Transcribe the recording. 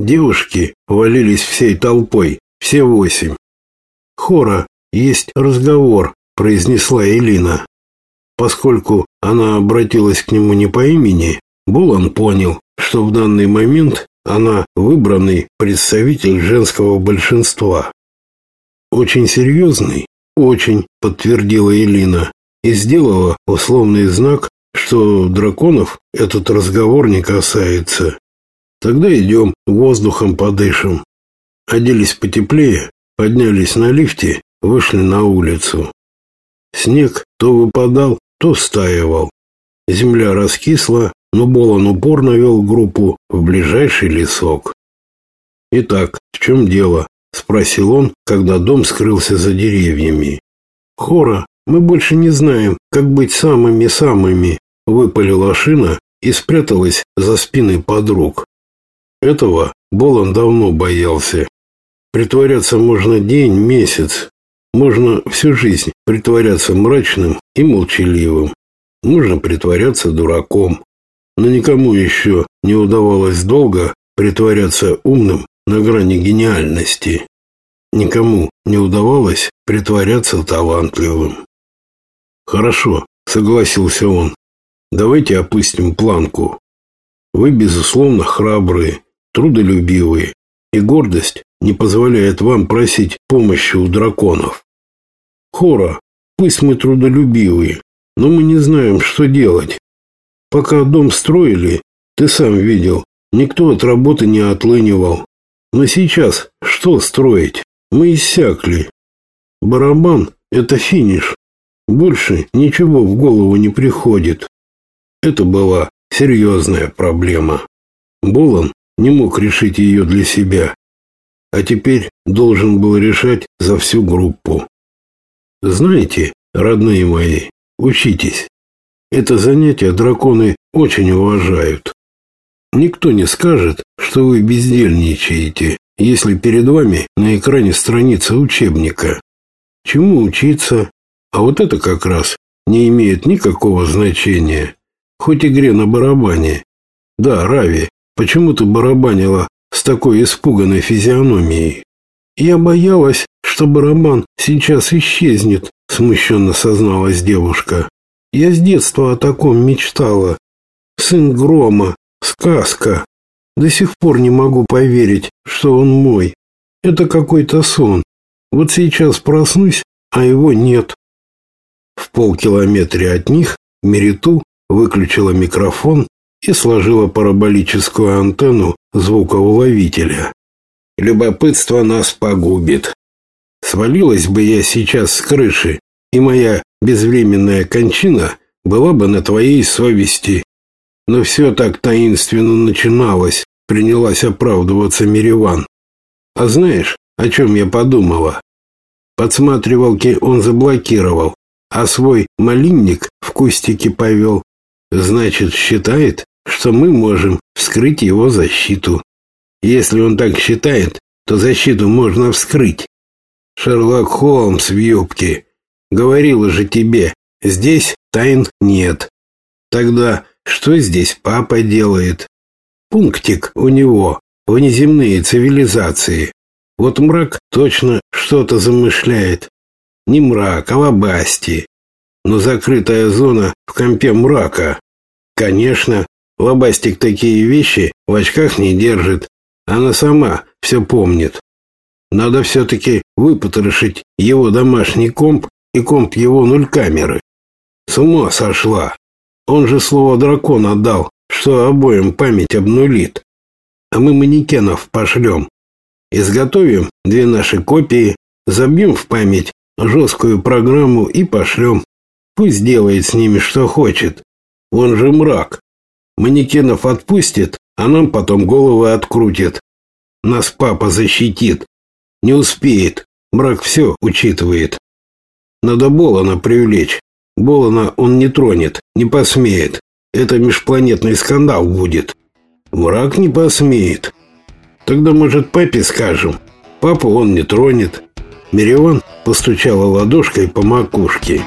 Девушки валились всей толпой, все восемь. «Хора, есть разговор», — произнесла Элина. Поскольку она обратилась к нему не по имени, Булан понял, что в данный момент она выбранный представитель женского большинства. «Очень серьезный?» «Очень», — подтвердила Элина и сделала условный знак, что драконов этот разговор не касается. «Тогда идем, воздухом подышим». Оделись потеплее, поднялись на лифте, вышли на улицу. Снег то выпадал, то стаивал. Земля раскисла, но Болон упорно вел группу в ближайший лесок. «Итак, в чем дело?» — спросил он, когда дом скрылся за деревьями. «Хора, мы больше не знаем, как быть самыми-самыми», — выпалила шина и спряталась за спиной подруг. Этого Болон давно боялся. Притворяться можно день, месяц. Можно всю жизнь притворяться мрачным и молчаливым. Можно притворяться дураком но никому еще не удавалось долго притворяться умным на грани гениальности. Никому не удавалось притворяться талантливым. «Хорошо», — согласился он. «Давайте опустим планку. Вы, безусловно, храбрые, трудолюбивые, и гордость не позволяет вам просить помощи у драконов. Хора, пусть мы трудолюбивые, но мы не знаем, что делать. Пока дом строили, ты сам видел, никто от работы не отлынивал. Но сейчас что строить? Мы иссякли. Барабан — это финиш. Больше ничего в голову не приходит. Это была серьезная проблема. Болон не мог решить ее для себя, а теперь должен был решать за всю группу. Знаете, родные мои, учитесь. Это занятие драконы очень уважают. Никто не скажет, что вы бездельничаете, если перед вами на экране страница учебника. Чему учиться? А вот это как раз не имеет никакого значения. Хоть игре на барабане. Да, Рави, почему ты барабанила с такой испуганной физиономией? Я боялась, что барабан сейчас исчезнет, смущенно созналась девушка. Я с детства о таком мечтала. Сын грома, сказка. До сих пор не могу поверить, что он мой. Это какой-то сон. Вот сейчас проснусь, а его нет. В полкилометре от них Мериту выключила микрофон и сложила параболическую антенну звукоуловителя. Любопытство нас погубит. Свалилась бы я сейчас с крыши, и моя безвременная кончина была бы на твоей совести. Но все так таинственно начиналось, принялась оправдываться Мириван. А знаешь, о чем я подумала? Подсматривалки он заблокировал, а свой малинник в кустике повел. Значит, считает, что мы можем вскрыть его защиту. Если он так считает, то защиту можно вскрыть. Шерлок Холмс в юбке Говорила же тебе, здесь тайн нет. Тогда что здесь папа делает? Пунктик у него, внеземные цивилизации. Вот мрак точно что-то замышляет. Не мрак, а лобасти. Но закрытая зона в компе мрака. Конечно, лобастик такие вещи в очках не держит. Она сама все помнит. Надо все-таки выпотрошить его домашний комп и комп его нуль камеры. С ума сошла. Он же слово дракон отдал, что обоим память обнулит. А мы манекенов пошлем. Изготовим две наши копии, забьем в память жесткую программу и пошлем. Пусть делает с ними что хочет. Он же мрак. Манекенов отпустит, а нам потом головы открутит. Нас папа защитит. Не успеет. Мрак все учитывает. Надо Болона привлечь. Болона он не тронет, не посмеет. Это межпланетный скандал будет. Враг не посмеет. Тогда, может, папе скажем. Папу он не тронет. Мирион постучала ладошкой по макушке.